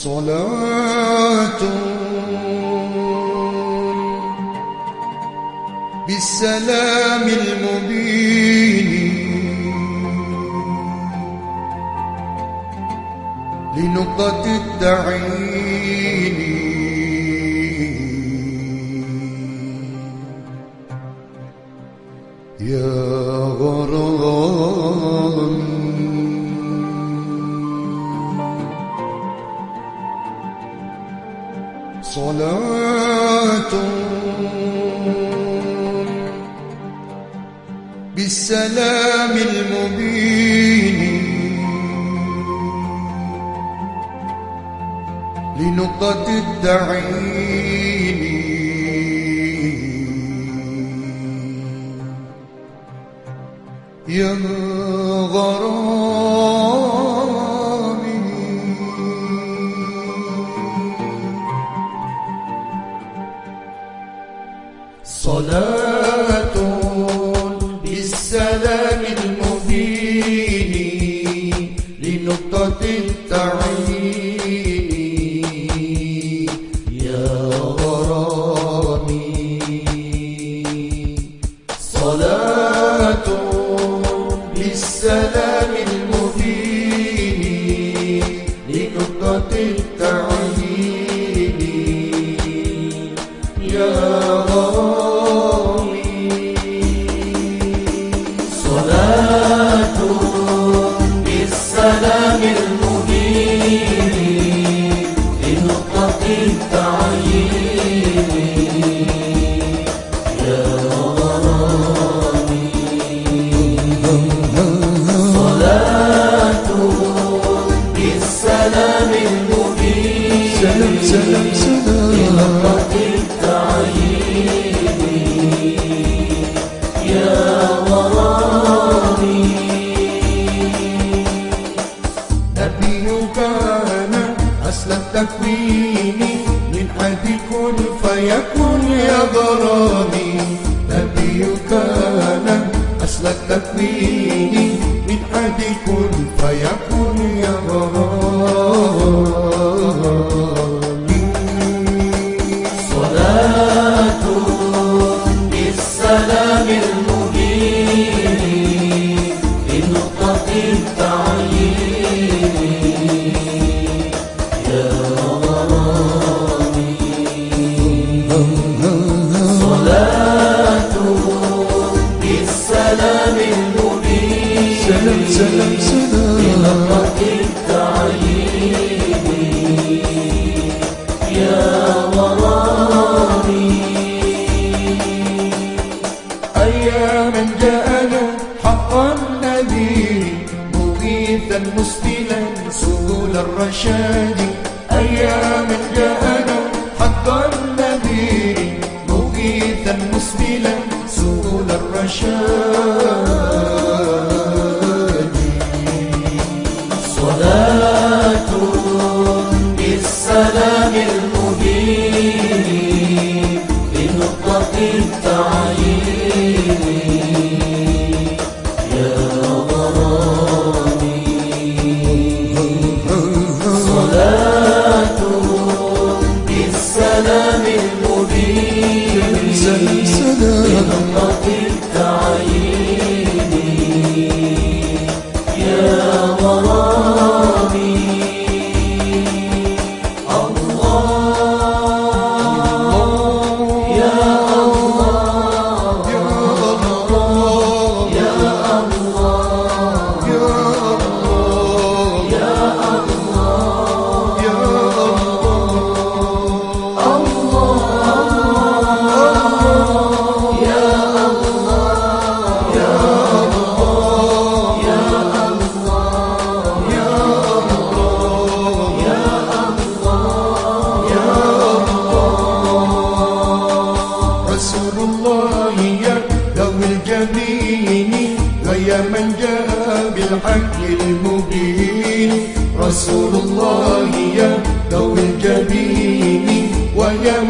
صلاة. بالسلام المبين. لنقطة التعيين. يا غرامي صلاة بالسلام المبين لنقطة التعيين يا صلاة بالسلام المبين لنقطة التعيين يا غرامي. صلاة بالسلام المبين لنقطة التعيين يا غرامي. سلام لنقطة التعيين يا غرامي نبيك أنا أصل التكوين من حد كن فيكون يا غرامي نبيك أنا أصل التكوين من حد كن فيكون يا غرامي بالسلام المبين سلام سلام سلام. لنقطة التعيين. يا غرامي أياما جاءنا حقا النذير مغيثا مسبلا سبل الرشاد. أياما جاءنا الرشاد صلاة بالسلام المبين لنقطة التعيين.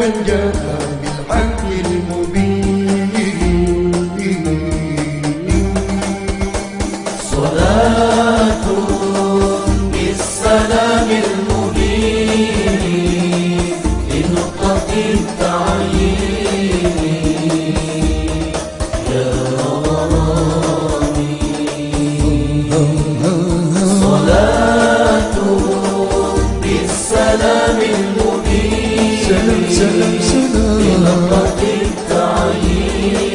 من جاء بالحق المبين صلاة بالسلام المبين لنقطة التعيين يا غرامي صلاة بالسلام المبين. سلام سلام لقد التعيين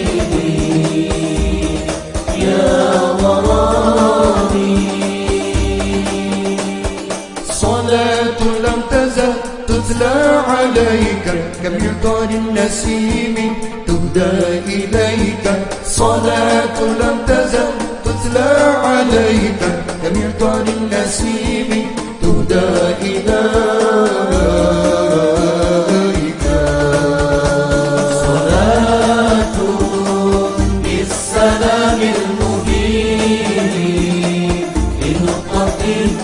يا غرامي صلاة لم تزل تتلى عليك كم يطال النسيم تهدى إليك صلاة لم تزل تتلى عليك كم يطال النسيم.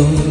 صلاة